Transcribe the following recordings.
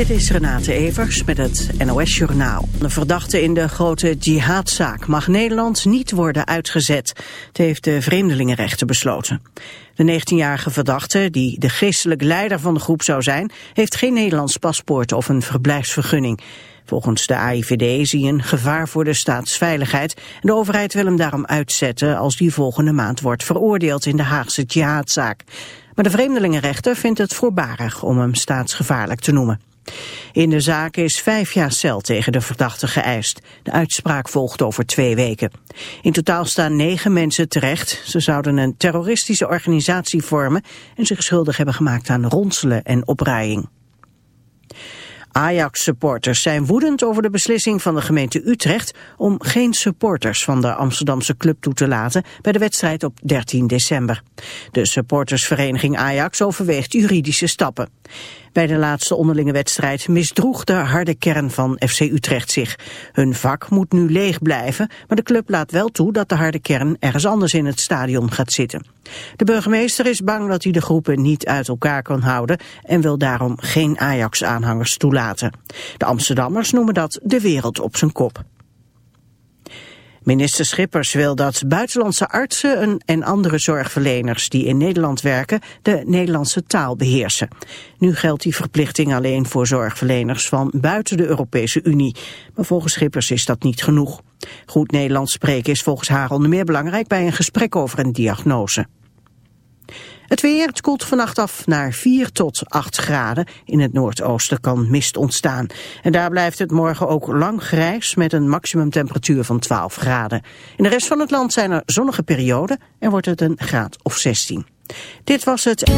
Dit is Renate Evers met het NOS Journaal. De verdachte in de grote jihadzaak mag Nederland niet worden uitgezet. Het heeft de vreemdelingenrechten besloten. De 19-jarige verdachte, die de geestelijk leider van de groep zou zijn... heeft geen Nederlands paspoort of een verblijfsvergunning. Volgens de AIVD hij een gevaar voor de staatsveiligheid. En de overheid wil hem daarom uitzetten als die volgende maand wordt veroordeeld in de Haagse jihadzaak. Maar de vreemdelingenrechter vindt het voorbarig om hem staatsgevaarlijk te noemen. In de zaak is vijf jaar cel tegen de verdachte geëist. De uitspraak volgt over twee weken. In totaal staan negen mensen terecht. Ze zouden een terroristische organisatie vormen... en zich schuldig hebben gemaakt aan ronselen en opruiing. Ajax-supporters zijn woedend over de beslissing van de gemeente Utrecht om geen supporters van de Amsterdamse club toe te laten bij de wedstrijd op 13 december. De supportersvereniging Ajax overweegt juridische stappen. Bij de laatste onderlinge wedstrijd misdroeg de harde kern van FC Utrecht zich. Hun vak moet nu leeg blijven, maar de club laat wel toe dat de harde kern ergens anders in het stadion gaat zitten. De burgemeester is bang dat hij de groepen niet uit elkaar kan houden en wil daarom geen Ajax-aanhangers toelaten. De Amsterdammers noemen dat de wereld op zijn kop. Minister Schippers wil dat buitenlandse artsen en andere zorgverleners die in Nederland werken de Nederlandse taal beheersen. Nu geldt die verplichting alleen voor zorgverleners van buiten de Europese Unie. Maar volgens Schippers is dat niet genoeg. Goed Nederlands spreken is volgens haar onder meer belangrijk bij een gesprek over een diagnose. Het weer, het koelt vannacht af naar 4 tot 8 graden. In het noordoosten kan mist ontstaan. En daar blijft het morgen ook lang grijs met een maximumtemperatuur van 12 graden. In de rest van het land zijn er zonnige perioden en wordt het een graad of 16. Dit was het...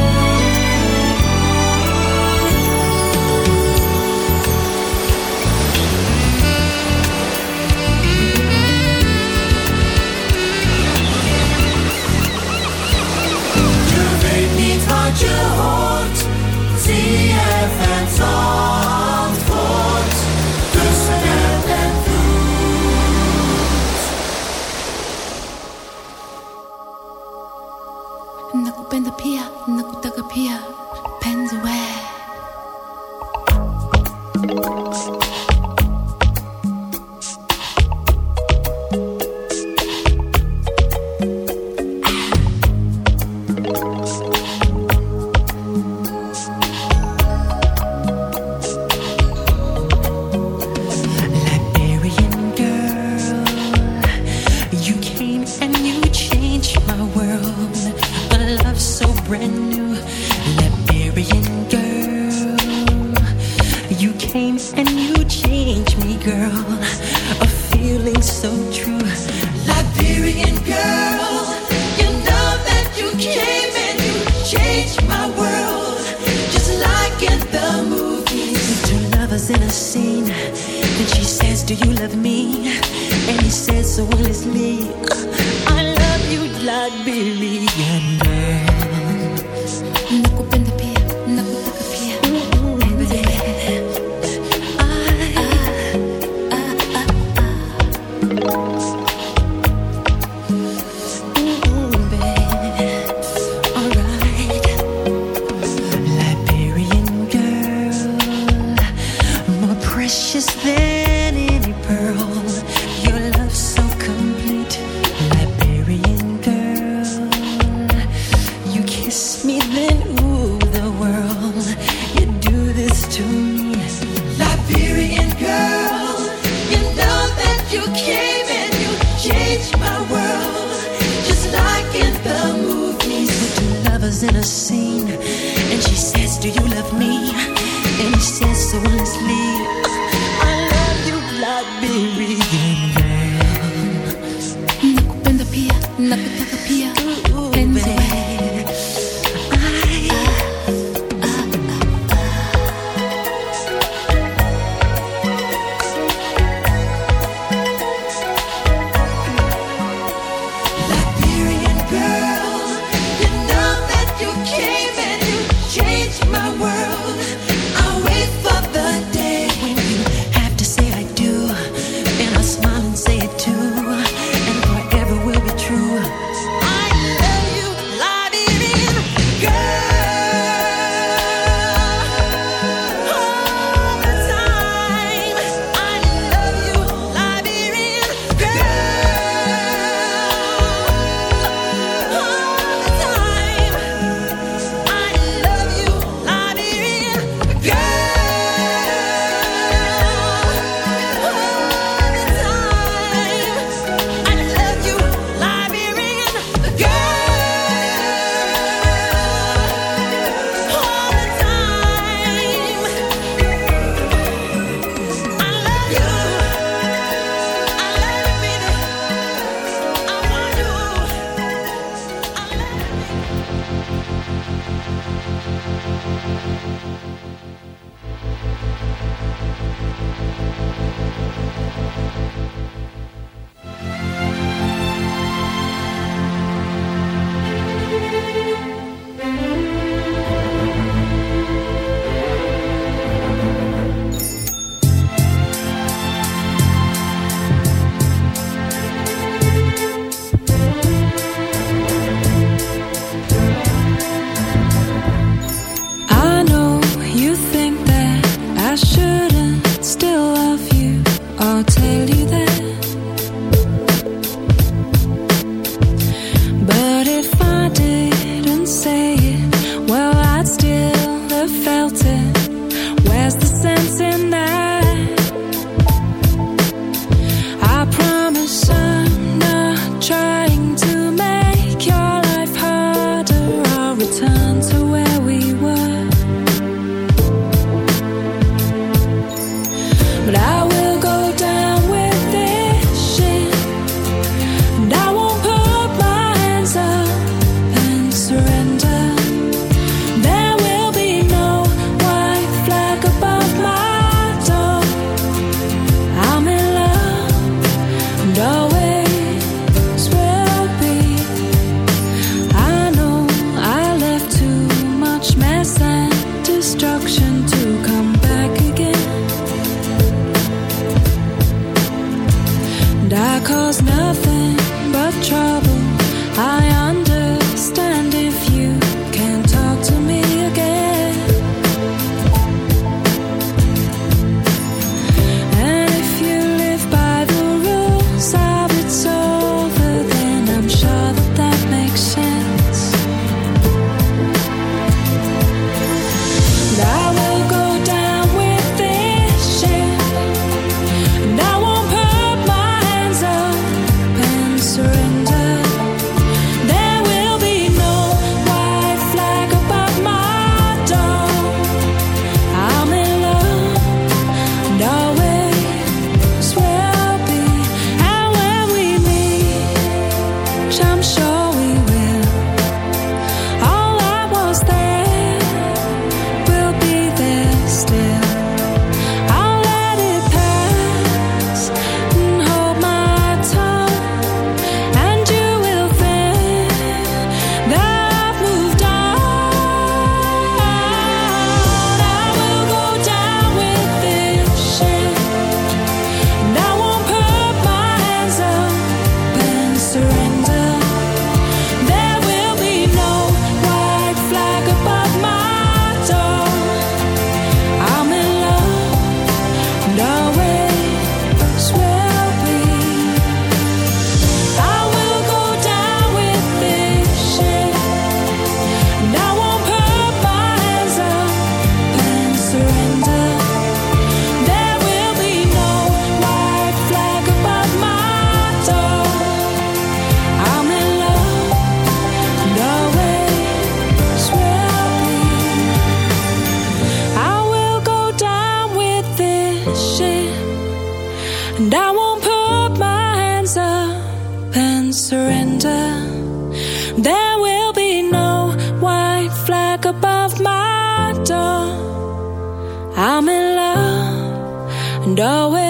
surrender. There will be no white flag above my door. I'm in love and always.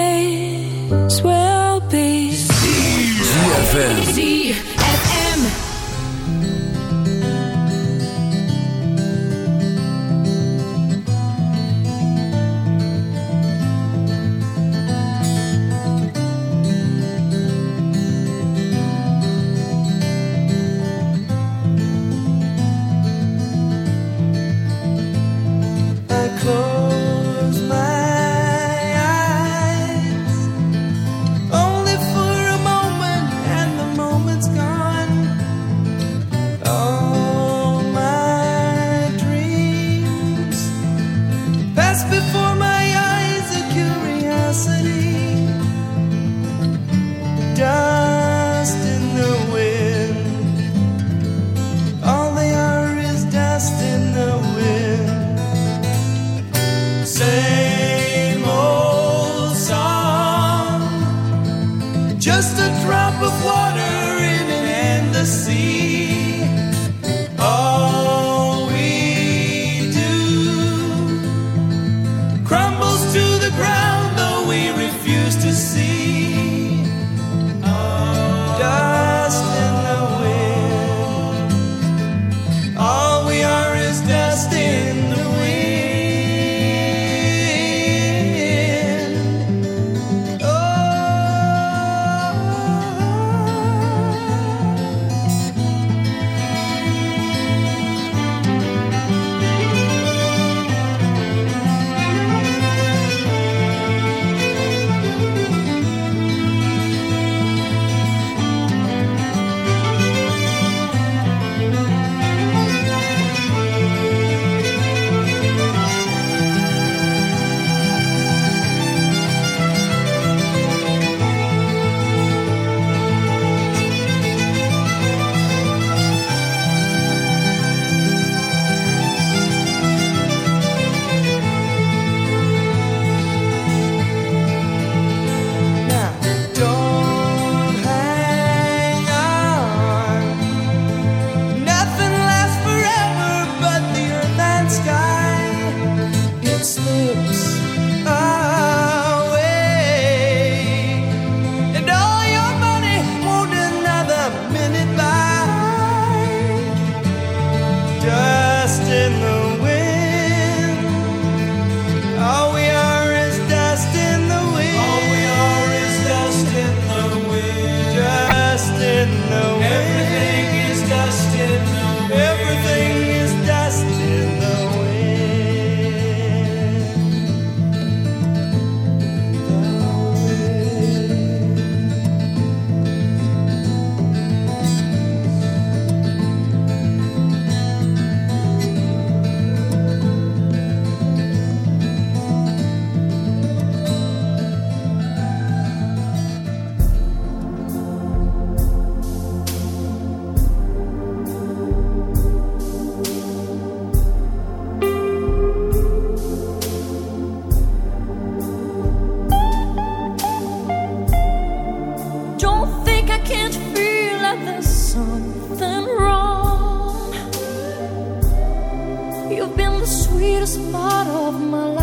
sweetest part of my life.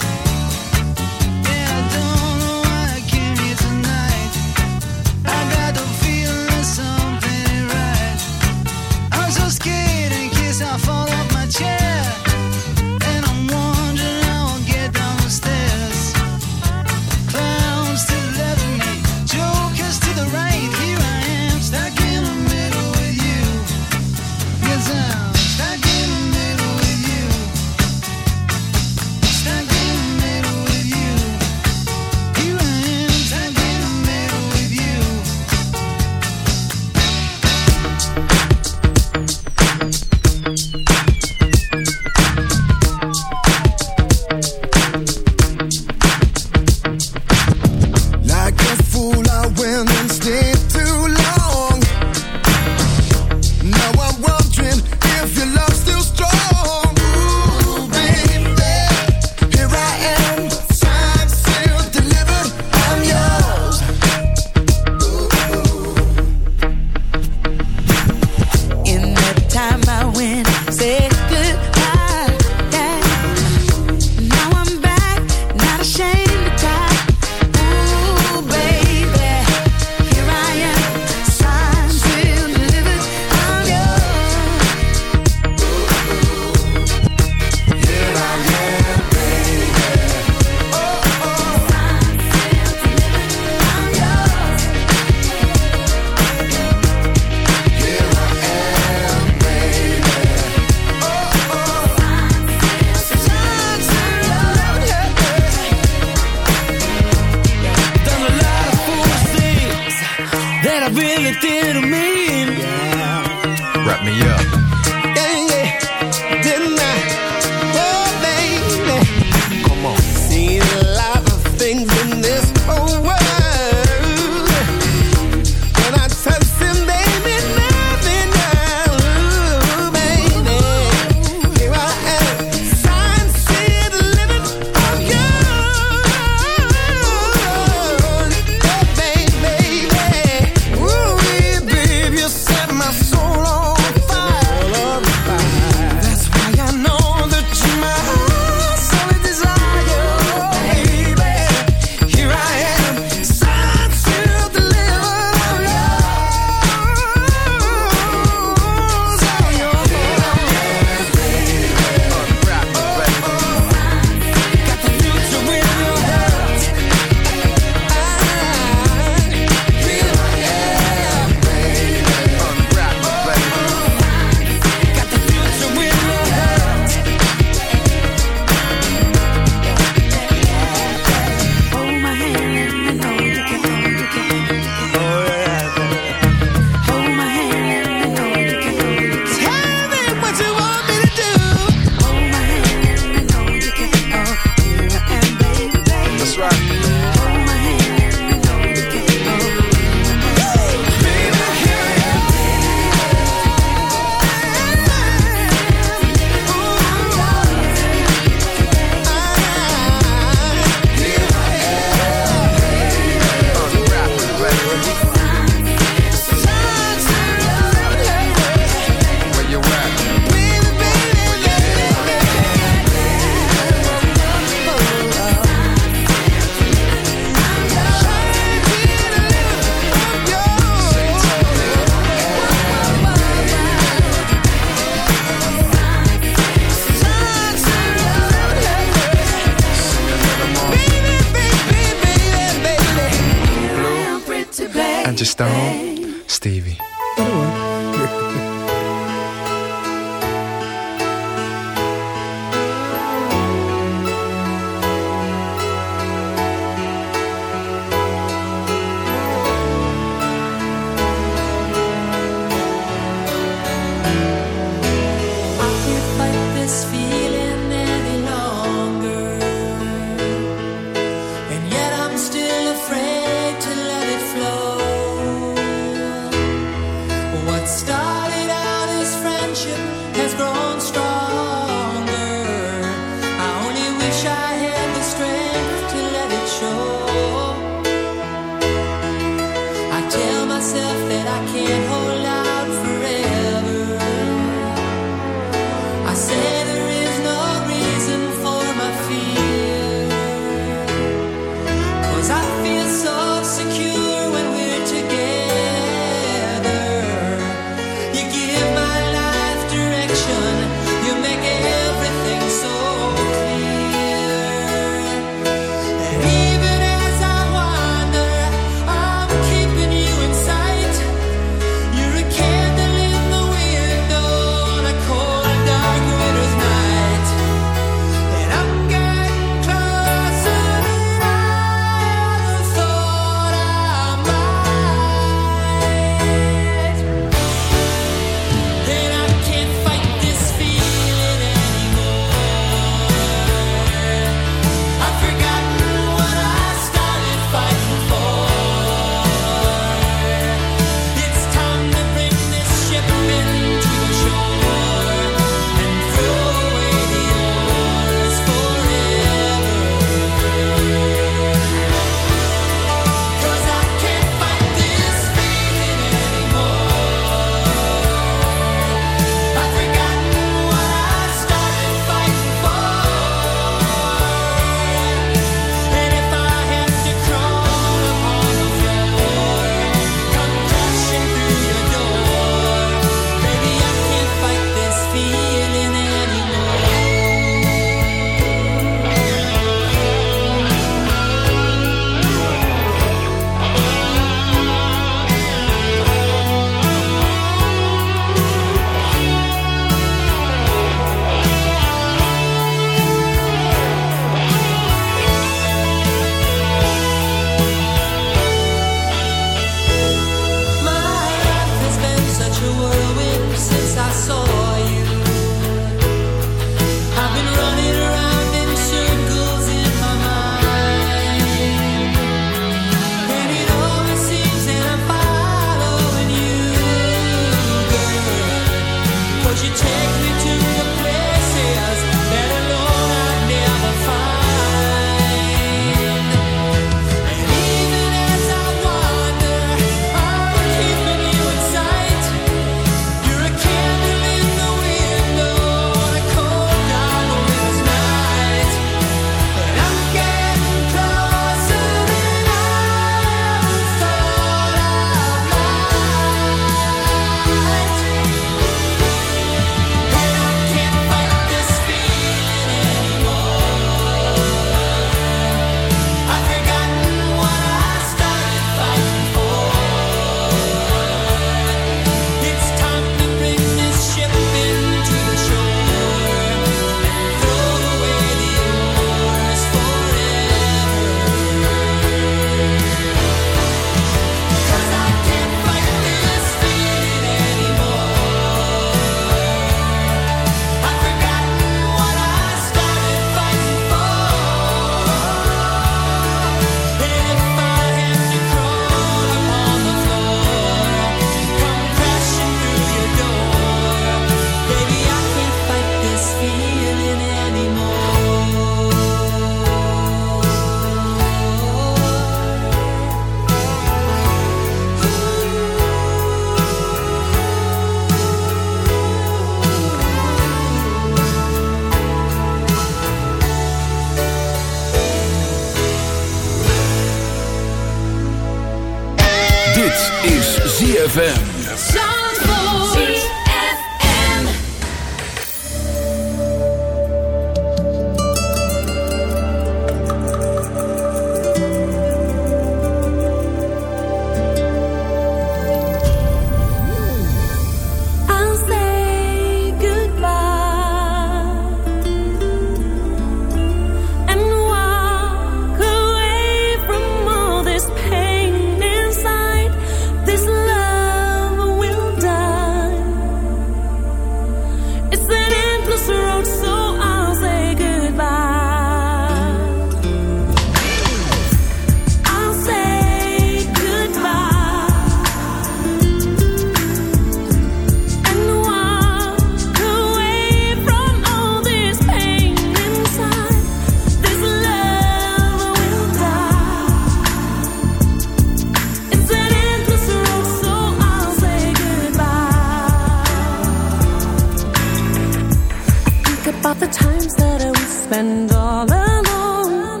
times that I would spend all alone.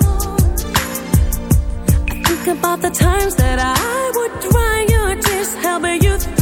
I think about the times that I would dry your tears, help you